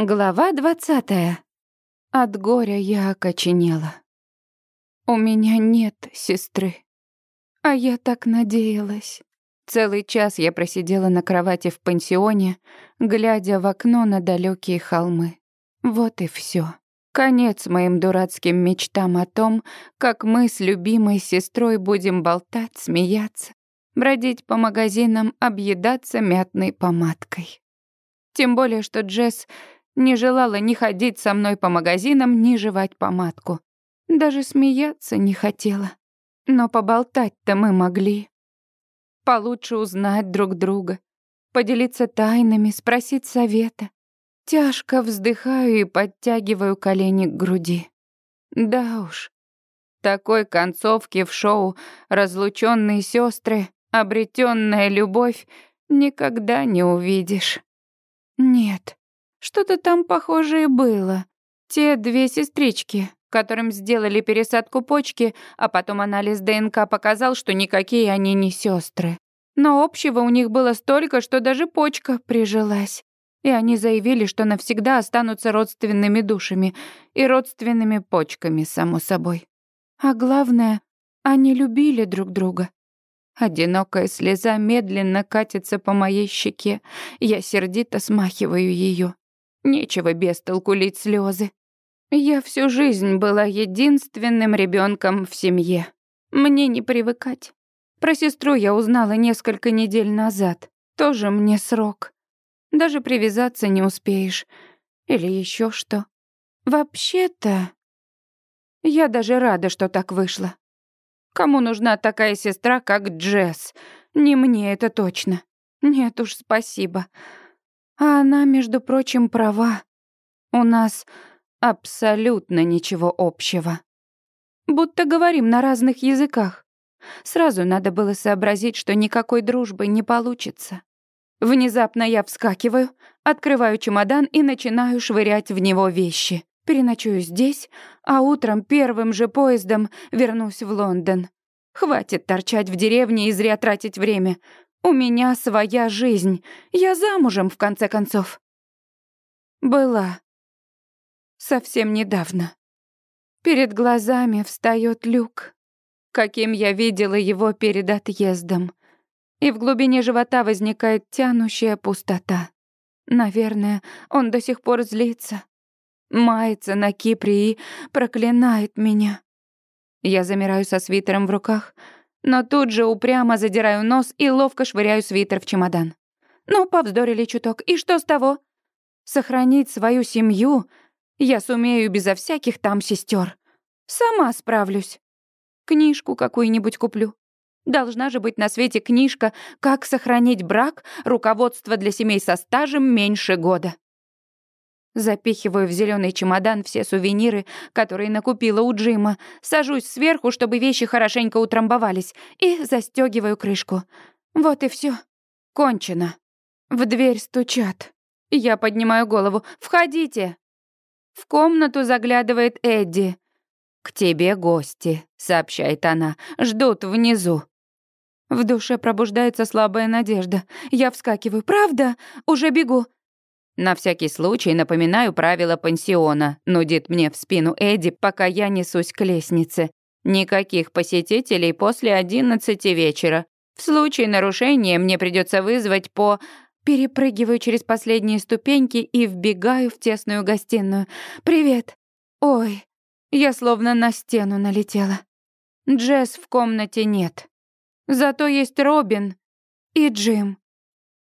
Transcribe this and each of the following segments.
Глава двадцатая. От горя я окоченела. У меня нет сестры. А я так надеялась. Целый час я просидела на кровати в пансионе, глядя в окно на далекие холмы. Вот и все. Конец моим дурацким мечтам о том, как мы с любимой сестрой будем болтать, смеяться, бродить по магазинам, объедаться мятной помадкой. Тем более, что Джесс не желала ни ходить со мной по магазинам, ни жевать помадку. Даже смеяться не хотела. Но поболтать-то мы могли. Получше узнать друг друга, поделиться тайнами, спросить совета. Тяжко вздыхаю и подтягиваю колени к груди. Да уж, такой концовки в шоу «Разлученные сестры, обретенная любовь» никогда не увидишь. Нет, что-то там похожее было. Те две сестрички, которым сделали пересадку почки, а потом анализ ДНК показал, что никакие они не сестры. Но общего у них было столько, что даже почка прижилась. И они заявили, что навсегда останутся родственными душами и родственными почками, само собой. А главное, они любили друг друга. Одинокая слеза медленно катится по моей щеке. Я сердито смахиваю ее. Нечего без толку лить слезы. Я всю жизнь была единственным ребенком в семье. Мне не привыкать. Про сестру я узнала несколько недель назад. Тоже мне срок. Даже привязаться не успеешь. Или еще что. Вообще-то... Я даже рада, что так вышло. Кому нужна такая сестра, как Джесс? Не мне это точно. Нет уж, спасибо. А она, между прочим, права. У нас абсолютно ничего общего. Будто говорим на разных языках. Сразу надо было сообразить, что никакой дружбы не получится. Внезапно я вскакиваю, открываю чемодан и начинаю швырять в него вещи. Переночую здесь, а утром первым же поездом вернусь в Лондон. Хватит торчать в деревне и зря тратить время. У меня своя жизнь. Я замужем, в конце концов. Была. Совсем недавно. Перед глазами встает люк, каким я видела его перед отъездом и в глубине живота возникает тянущая пустота. Наверное, он до сих пор злится, мается на Кипре и проклинает меня. Я замираю со свитером в руках, но тут же упрямо задираю нос и ловко швыряю свитер в чемодан. Ну, повздорили чуток, и что с того? Сохранить свою семью я сумею безо всяких там сестер. Сама справлюсь. Книжку какую-нибудь куплю. Должна же быть на свете книжка «Как сохранить брак. Руководство для семей со стажем меньше года». Запихиваю в зеленый чемодан все сувениры, которые накупила у Джима, сажусь сверху, чтобы вещи хорошенько утрамбовались, и застегиваю крышку. Вот и все. Кончено. В дверь стучат. Я поднимаю голову. «Входите!» В комнату заглядывает Эдди. «К тебе гости», — сообщает она. «Ждут внизу». В душе пробуждается слабая надежда. Я вскакиваю. «Правда? Уже бегу!» На всякий случай напоминаю правила пансиона. Нудит мне в спину Эдди, пока я несусь к лестнице. Никаких посетителей после одиннадцати вечера. В случае нарушения мне придется вызвать по... Перепрыгиваю через последние ступеньки и вбегаю в тесную гостиную. «Привет!» «Ой, я словно на стену налетела. Джесс в комнате нет. Зато есть Робин и Джим.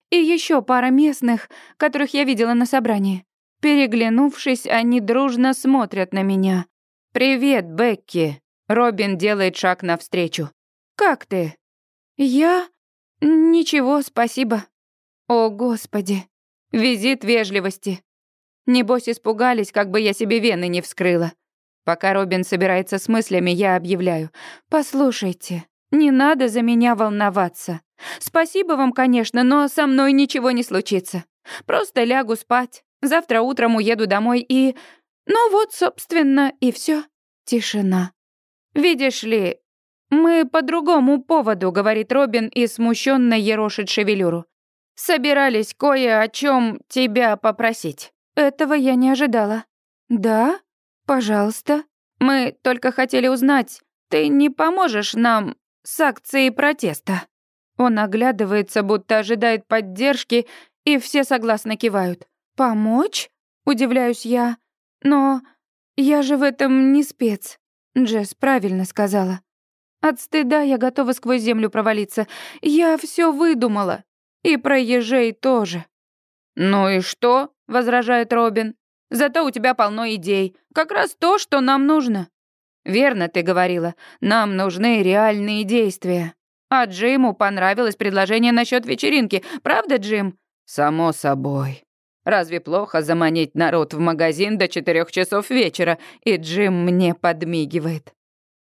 И еще пара местных, которых я видела на собрании. Переглянувшись, они дружно смотрят на меня. «Привет, Бекки!» Робин делает шаг навстречу. «Как ты?» «Я? Ничего, спасибо». «О, Господи!» Визит вежливости. Небось, испугались, как бы я себе вены не вскрыла. Пока Робин собирается с мыслями, я объявляю. «Послушайте, не надо за меня волноваться. Спасибо вам, конечно, но со мной ничего не случится. Просто лягу спать. Завтра утром уеду домой и... Ну вот, собственно, и все. Тишина. Видишь ли, мы по другому поводу, говорит Робин и смущенно ерошит шевелюру. Собирались кое о чем тебя попросить. этого я не ожидала. Да? Пожалуйста. Мы только хотели узнать, ты не поможешь нам с акцией протеста?» Он оглядывается, будто ожидает поддержки, и все согласно кивают. «Помочь?» — удивляюсь я. «Но я же в этом не спец». Джесс правильно сказала. От стыда я готова сквозь землю провалиться. Я все выдумала. И про ежей тоже. «Ну и что?» — возражает Робин. «Зато у тебя полно идей. Как раз то, что нам нужно». «Верно ты говорила. Нам нужны реальные действия». А Джиму понравилось предложение насчет вечеринки. Правда, Джим? Само собой. Разве плохо заманить народ в магазин до четырех часов вечера, и Джим мне подмигивает?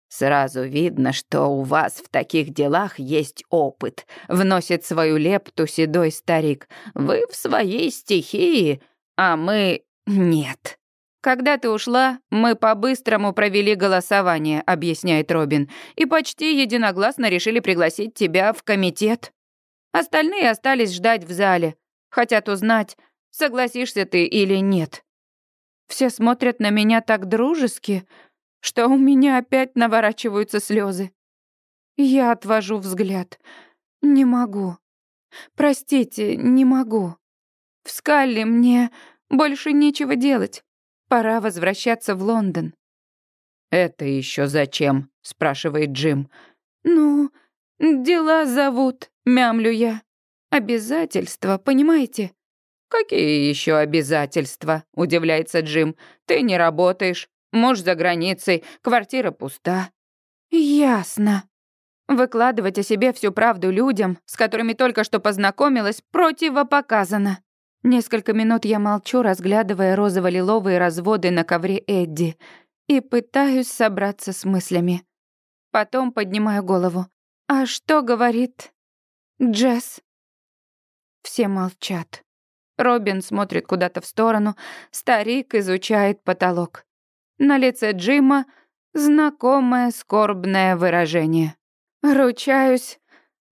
Сразу видно, что у вас в таких делах есть опыт, вносит свою лепту седой старик. Вы в своей стихии, а мы нет. «Когда ты ушла, мы по-быстрому провели голосование», — объясняет Робин, «и почти единогласно решили пригласить тебя в комитет. Остальные остались ждать в зале, хотят узнать, согласишься ты или нет. Все смотрят на меня так дружески, что у меня опять наворачиваются слезы. Я отвожу взгляд. Не могу. Простите, не могу. В Скалле мне больше нечего делать. Пора возвращаться в Лондон. «Это еще зачем?» — спрашивает Джим. «Ну, дела зовут», — мямлю я. «Обязательства, понимаете?» «Какие еще обязательства?» — удивляется Джим. «Ты не работаешь, муж за границей, квартира пуста». «Ясно». Выкладывать о себе всю правду людям, с которыми только что познакомилась, противопоказано. Несколько минут я молчу, разглядывая розово-лиловые разводы на ковре Эдди, и пытаюсь собраться с мыслями. Потом поднимаю голову. «А что говорит Джесс?» Все молчат. Робин смотрит куда-то в сторону, старик изучает потолок. На лице Джима знакомое скорбное выражение. «Ручаюсь,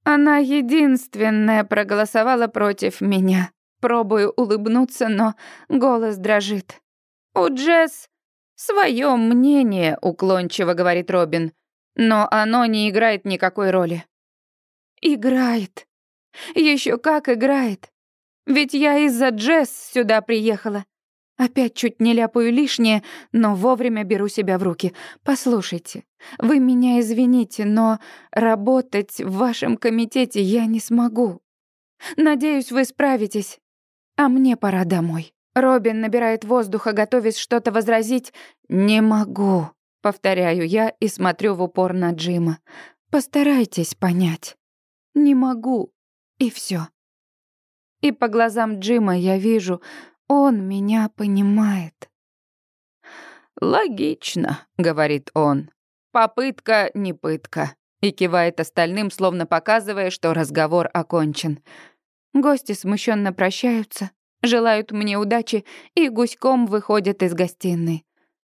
она единственная проголосовала против меня». Пробую улыбнуться, но голос дрожит. «У Джесс свое мнение», — уклончиво говорит Робин. «Но оно не играет никакой роли». «Играет. Еще как играет. Ведь я из-за Джесс сюда приехала. Опять чуть не ляпаю лишнее, но вовремя беру себя в руки. Послушайте, вы меня извините, но работать в вашем комитете я не смогу. Надеюсь, вы справитесь. А мне пора домой. Робин набирает воздуха, готовясь что-то возразить. «Не могу», — повторяю я и смотрю в упор на Джима. «Постарайтесь понять. Не могу. И все. И по глазам Джима я вижу, он меня понимает. «Логично», — говорит он. «Попытка не пытка», и кивает остальным, словно показывая, что разговор окончен. Гости смущенно прощаются, желают мне удачи и гуськом выходят из гостиной.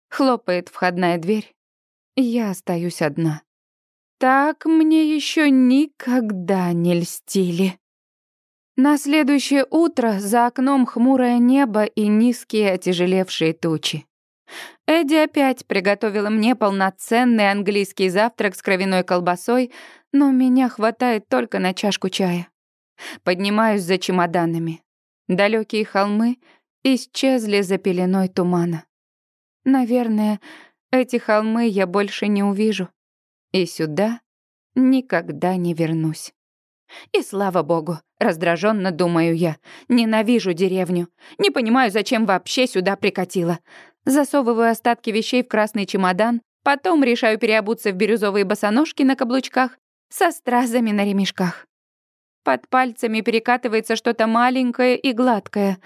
Хлопает входная дверь. Я остаюсь одна. Так мне еще никогда не льстили. На следующее утро за окном хмурое небо и низкие отяжелевшие тучи. Эдди опять приготовила мне полноценный английский завтрак с кровяной колбасой, но меня хватает только на чашку чая. Поднимаюсь за чемоданами. Далекие холмы исчезли за пеленой тумана. Наверное, эти холмы я больше не увижу. И сюда никогда не вернусь. И слава богу, раздраженно думаю я. Ненавижу деревню. Не понимаю, зачем вообще сюда прикатила. Засовываю остатки вещей в красный чемодан, потом решаю переобуться в бирюзовые босоножки на каблучках со стразами на ремешках. Под пальцами перекатывается что-то маленькое и гладкое.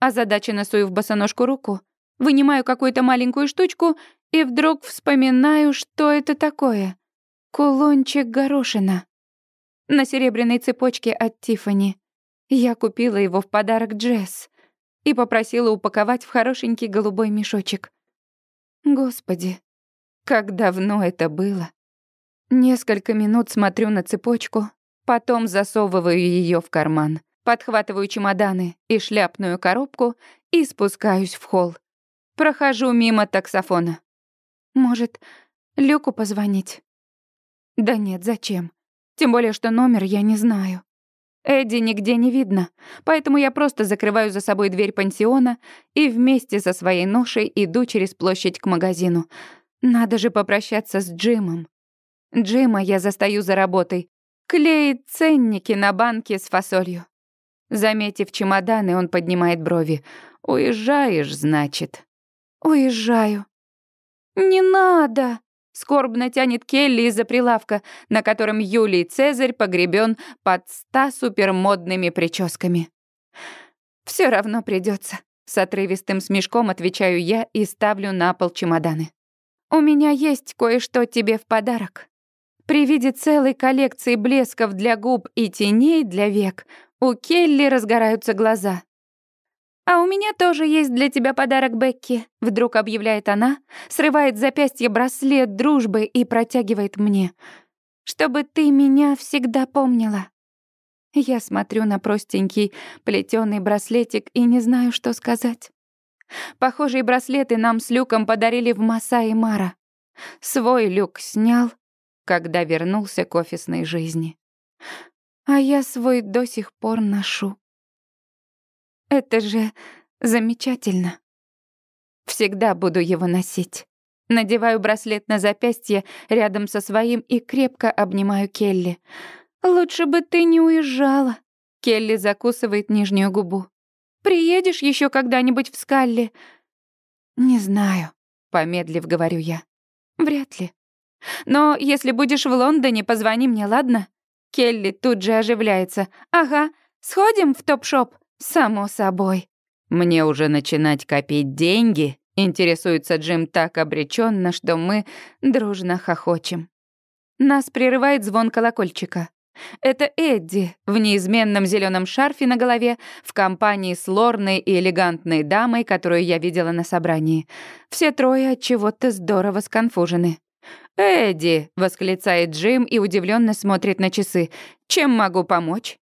Задача носую в босоножку руку. Вынимаю какую-то маленькую штучку и вдруг вспоминаю, что это такое. Кулончик горошина. На серебряной цепочке от Тифани. Я купила его в подарок Джесс и попросила упаковать в хорошенький голубой мешочек. Господи, как давно это было. Несколько минут смотрю на цепочку, Потом засовываю ее в карман. Подхватываю чемоданы и шляпную коробку и спускаюсь в холл. Прохожу мимо таксофона. Может, Люку позвонить? Да нет, зачем? Тем более, что номер я не знаю. Эдди нигде не видно, поэтому я просто закрываю за собой дверь пансиона и вместе со своей ношей иду через площадь к магазину. Надо же попрощаться с Джимом. Джима я застаю за работой. Клеит ценники на банке с фасолью. Заметив чемоданы, он поднимает брови. «Уезжаешь, значит?» «Уезжаю». «Не надо!» Скорбно тянет Келли из-за прилавка, на котором Юлий Цезарь погребен под ста супермодными прическами. Все равно придется. С отрывистым смешком отвечаю я и ставлю на пол чемоданы. «У меня есть кое-что тебе в подарок». При виде целой коллекции блесков для губ и теней для век у Келли разгораются глаза. «А у меня тоже есть для тебя подарок, Бекки», — вдруг объявляет она, срывает с запястья браслет дружбы и протягивает мне. «Чтобы ты меня всегда помнила». Я смотрю на простенький плетёный браслетик и не знаю, что сказать. Похожие браслеты нам с Люком подарили в Масаи Мара. Свой Люк снял, когда вернулся к офисной жизни. А я свой до сих пор ношу. Это же замечательно. Всегда буду его носить. Надеваю браслет на запястье рядом со своим и крепко обнимаю Келли. Лучше бы ты не уезжала. Келли закусывает нижнюю губу. Приедешь еще когда-нибудь в Скалли? Не знаю, помедлив говорю я. Вряд ли. Но если будешь в Лондоне, позвони мне, ладно? Келли тут же оживляется. Ага, сходим в топ-шоп. «Само собой. Мне уже начинать копить деньги?» Интересуется Джим так обреченно, что мы дружно хохочем. Нас прерывает звон колокольчика. Это Эдди в неизменном зеленом шарфе на голове в компании с лорной и элегантной дамой, которую я видела на собрании. Все трое от чего-то здорово сконфужены. «Эдди!» — восклицает Джим и удивленно смотрит на часы. «Чем могу помочь?»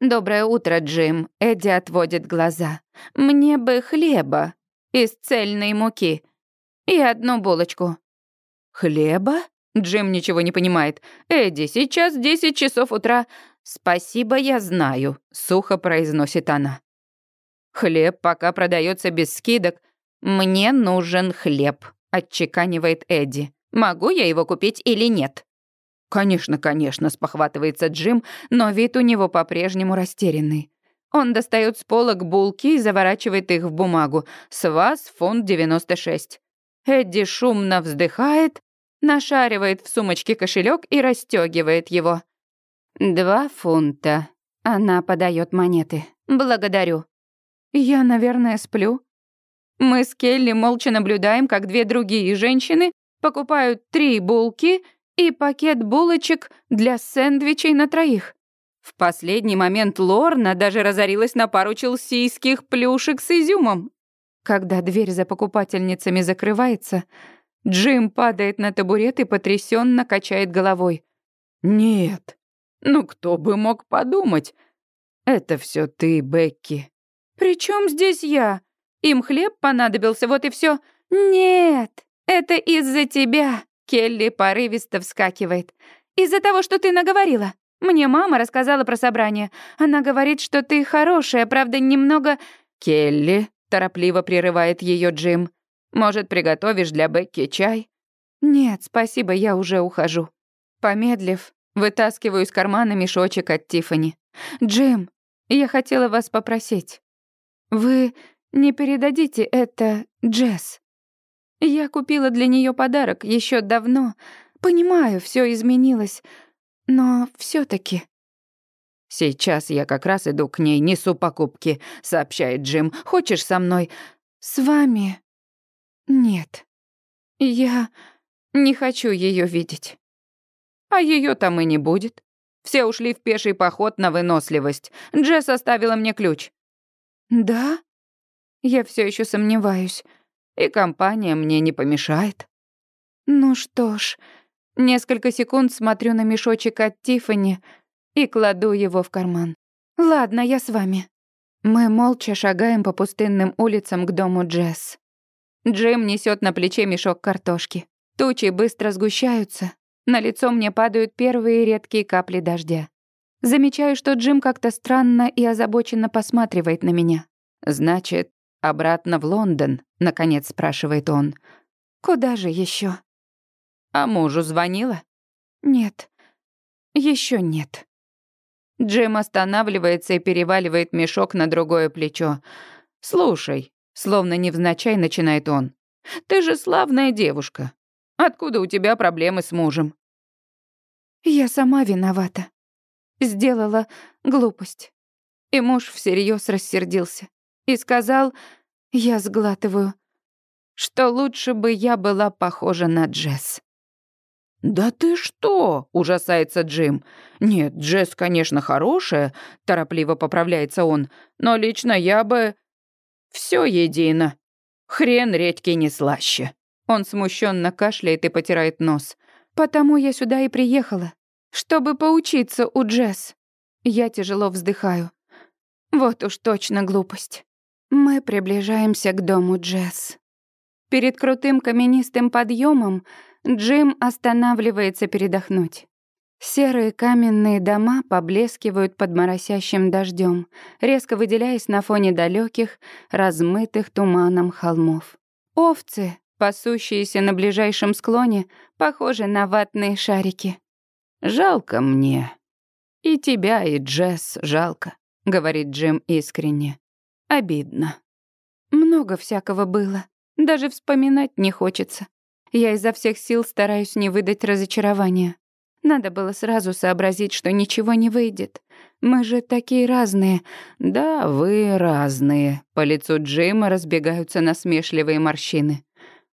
«Доброе утро, Джим», — Эдди отводит глаза. «Мне бы хлеба из цельной муки и одну булочку». «Хлеба?» — Джим ничего не понимает. «Эдди, сейчас десять часов утра». «Спасибо, я знаю», — сухо произносит она. «Хлеб пока продается без скидок. Мне нужен хлеб», — отчеканивает Эдди. «Могу я его купить или нет?» «Конечно, конечно», — спохватывается Джим, но вид у него по-прежнему растерянный. Он достает с полок булки и заворачивает их в бумагу. «С вас фунт 96». Эдди шумно вздыхает, нашаривает в сумочке кошелек и расстегивает его. «Два фунта». Она подает монеты. «Благодарю». «Я, наверное, сплю». Мы с Келли молча наблюдаем, как две другие женщины покупают три булки — и пакет булочек для сэндвичей на троих. В последний момент Лорна даже разорилась на пару челсийских плюшек с изюмом. Когда дверь за покупательницами закрывается, Джим падает на табурет и потрясенно качает головой. «Нет, ну кто бы мог подумать? Это все ты, Бекки». «При чем здесь я? Им хлеб понадобился, вот и все. Нет, это из-за тебя. Келли порывисто вскакивает. «Из-за того, что ты наговорила. Мне мама рассказала про собрание. Она говорит, что ты хорошая, правда, немного...» «Келли», — торопливо прерывает ее Джим. «Может, приготовишь для Бекки чай?» «Нет, спасибо, я уже ухожу». Помедлив, вытаскиваю из кармана мешочек от Тифани. «Джим, я хотела вас попросить. Вы не передадите это Джесс?» Я купила для нее подарок еще давно. Понимаю, все изменилось, но все таки Сейчас я как раз иду к ней, несу покупки, сообщает Джим. Хочешь со мной? С вами? Нет. Я не хочу ее видеть. А ее там и не будет. Все ушли в пеший поход на выносливость. Джесс оставила мне ключ. Да? Я все еще сомневаюсь и компания мне не помешает. Ну что ж, несколько секунд смотрю на мешочек от Тифани и кладу его в карман. Ладно, я с вами. Мы молча шагаем по пустынным улицам к дому Джесс. Джим несет на плече мешок картошки. Тучи быстро сгущаются. На лицо мне падают первые редкие капли дождя. Замечаю, что Джим как-то странно и озабоченно посматривает на меня. «Значит, обратно в Лондон?» — наконец спрашивает он. «Куда же еще? «А мужу звонила?» «Нет, еще нет». Джим останавливается и переваливает мешок на другое плечо. «Слушай», — словно невзначай начинает он, «ты же славная девушка. Откуда у тебя проблемы с мужем?» «Я сама виновата. Сделала глупость». И муж всерьез рассердился и сказал, я сглатываю, что лучше бы я была похожа на Джесс. «Да ты что?» — ужасается Джим. «Нет, Джесс, конечно, хорошая», — торопливо поправляется он, «но лично я бы...» Все едино. Хрен редьки не слаще». Он смущенно кашляет и потирает нос. «Потому я сюда и приехала, чтобы поучиться у Джесс». Я тяжело вздыхаю. Вот уж точно глупость. Мы приближаемся к дому Джесс. Перед крутым каменистым подъемом Джим останавливается передохнуть. Серые каменные дома поблескивают под моросящим дождем, резко выделяясь на фоне далеких, размытых туманом холмов. Овцы, пасущиеся на ближайшем склоне, похожи на ватные шарики. «Жалко мне. И тебя, и Джесс жалко», — говорит Джим искренне. Обидно. Много всякого было. Даже вспоминать не хочется. Я изо всех сил стараюсь не выдать разочарования. Надо было сразу сообразить, что ничего не выйдет. Мы же такие разные. Да, вы разные. По лицу Джима разбегаются насмешливые морщины.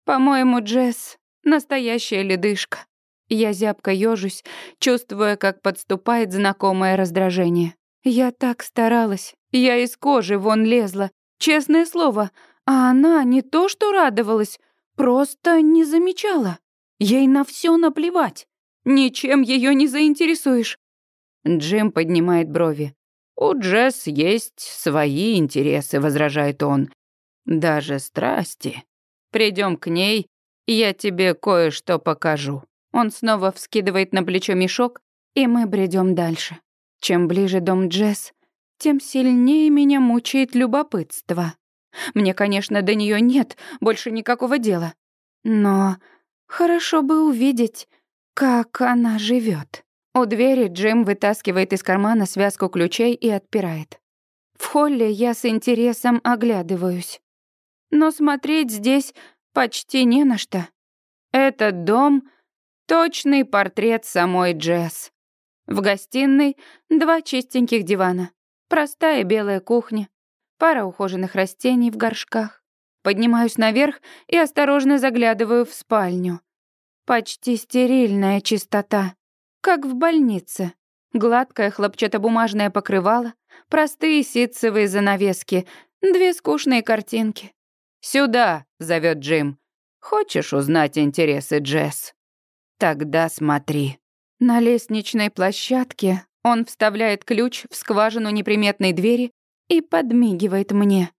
По-моему, Джесс — настоящая ледышка. Я зябко ёжусь, чувствуя, как подступает знакомое раздражение. Я так старалась, я из кожи вон лезла, честное слово, а она не то что радовалась, просто не замечала. Ей на все наплевать. Ничем ее не заинтересуешь. Джим поднимает брови. «У Джесс есть свои интересы», — возражает он. «Даже страсти. Придем к ней, я тебе кое-что покажу». Он снова вскидывает на плечо мешок, и мы бредем дальше. Чем ближе дом Джесс, тем сильнее меня мучает любопытство. Мне, конечно, до нее нет больше никакого дела. Но хорошо бы увидеть, как она живет. У двери Джим вытаскивает из кармана связку ключей и отпирает. В холле я с интересом оглядываюсь. Но смотреть здесь почти не на что. Этот дом — точный портрет самой Джесс. В гостиной два чистеньких дивана, простая белая кухня, пара ухоженных растений в горшках. Поднимаюсь наверх и осторожно заглядываю в спальню. Почти стерильная чистота, как в больнице. Гладкое хлопчатобумажное покрывало, простые ситцевые занавески, две скучные картинки. «Сюда!» — зовет Джим. «Хочешь узнать интересы Джесс?» «Тогда смотри». На лестничной площадке он вставляет ключ в скважину неприметной двери и подмигивает мне.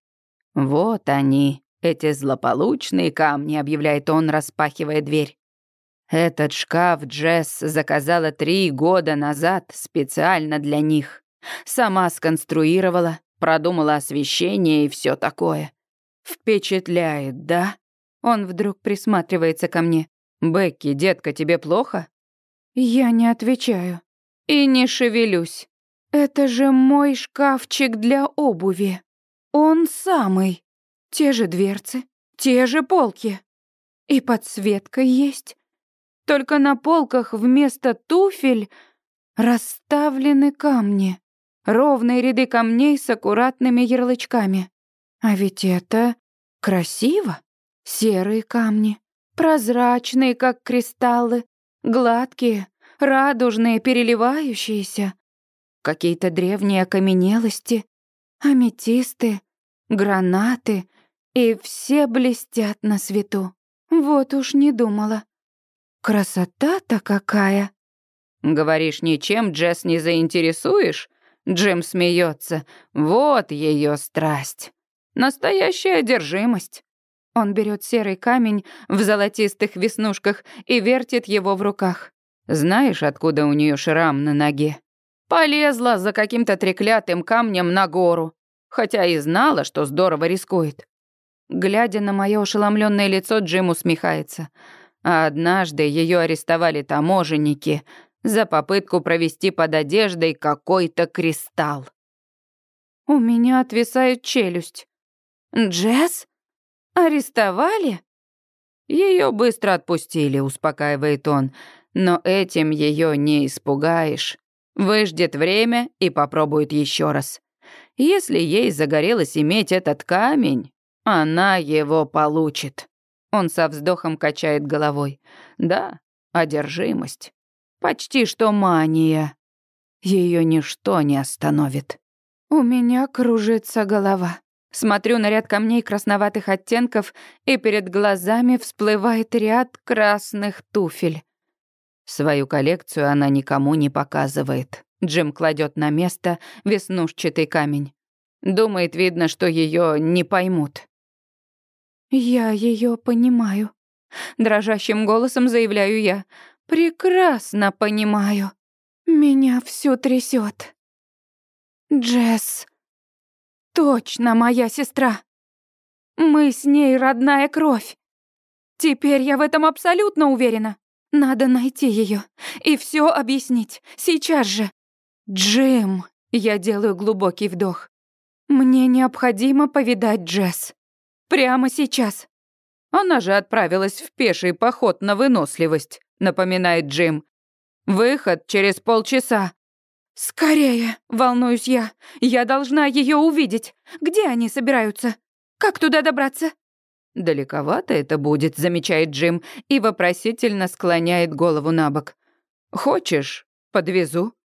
«Вот они, эти злополучные камни», — объявляет он, распахивая дверь. «Этот шкаф Джесс заказала три года назад специально для них. Сама сконструировала, продумала освещение и все такое. Впечатляет, да?» Он вдруг присматривается ко мне. «Бекки, детка, тебе плохо?» Я не отвечаю и не шевелюсь. Это же мой шкафчик для обуви. Он самый. Те же дверцы, те же полки. И подсветка есть. Только на полках вместо туфель расставлены камни. Ровные ряды камней с аккуратными ярлычками. А ведь это красиво. Серые камни, прозрачные, как кристаллы, Гладкие, радужные, переливающиеся. Какие-то древние окаменелости, аметисты, гранаты, и все блестят на свету. Вот уж не думала. Красота-то какая! Говоришь, ничем Джесс не заинтересуешь? Джим смеется. Вот ее страсть. Настоящая одержимость. Он берет серый камень в золотистых веснушках и вертит его в руках. Знаешь, откуда у нее шрам на ноге? Полезла за каким-то треклятым камнем на гору, хотя и знала, что здорово рискует. Глядя на мое ошеломленное лицо, Джим усмехается. А однажды ее арестовали таможенники за попытку провести под одеждой какой-то кристалл. У меня отвисает челюсть. Джесс? Арестовали? Ее быстро отпустили, успокаивает он. Но этим ее не испугаешь. Выждет время и попробует еще раз. Если ей загорелось иметь этот камень, она его получит. Он со вздохом качает головой. Да, одержимость. Почти что мания. Ее ничто не остановит. У меня кружится голова. Смотрю на ряд камней красноватых оттенков, и перед глазами всплывает ряд красных туфель. Свою коллекцию она никому не показывает. Джим кладет на место веснушчатый камень. Думает, видно, что ее не поймут. «Я ее понимаю», — дрожащим голосом заявляю я. «Прекрасно понимаю. Меня все трясет. Джесс, точно моя сестра. Мы с ней родная кровь. Теперь я в этом абсолютно уверена. Надо найти ее и все объяснить. Сейчас же. Джим, я делаю глубокий вдох. Мне необходимо повидать Джесс. Прямо сейчас. Она же отправилась в пеший поход на выносливость, напоминает Джим. Выход через полчаса. Скорее, волнуюсь я. Я должна ее увидеть. Где они собираются? Как туда добраться? «Далековато это будет», — замечает Джим и вопросительно склоняет голову на бок. «Хочешь, подвезу?»